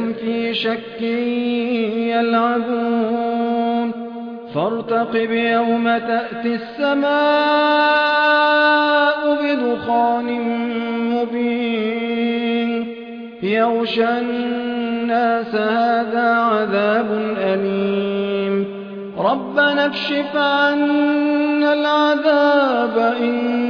هم في شك يلعبون. فارتقب يوم تأتي السماء بدخان مبين. يغشى الناس هذا عذاب أليم. ربنا اكشف عنا العذاب إنا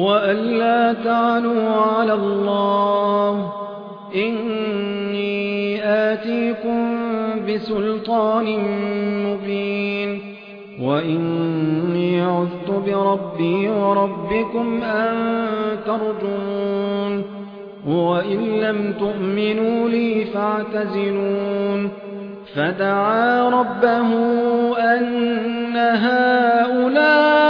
وأن لا تعلوا على الله إني آتيكم بسلطان مبين وإني عذت بربي وربكم أن ترجمون وإن لم تؤمنوا لي فاعتزلون فدعا ربه أن هؤلاء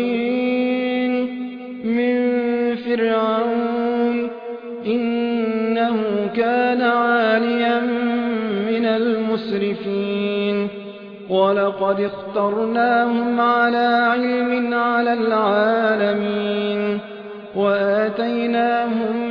فرعون إنه كان عاليا من المسرفين. ولقد اخترناهم على علم على العالمين. وآتيناهم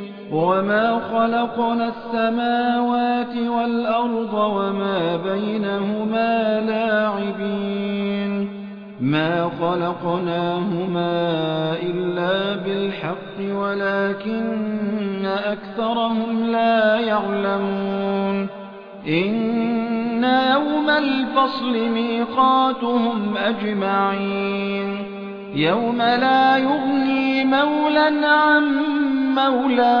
وما خلقنا السماوات والأرض وما بينهما لاعبين ما خلقناهما إلا بالحق ولكن أكثرهم لا يعلمون إن يوم الفصل ميقاتهم أجمعين يوم لا يغني مولا عن مولا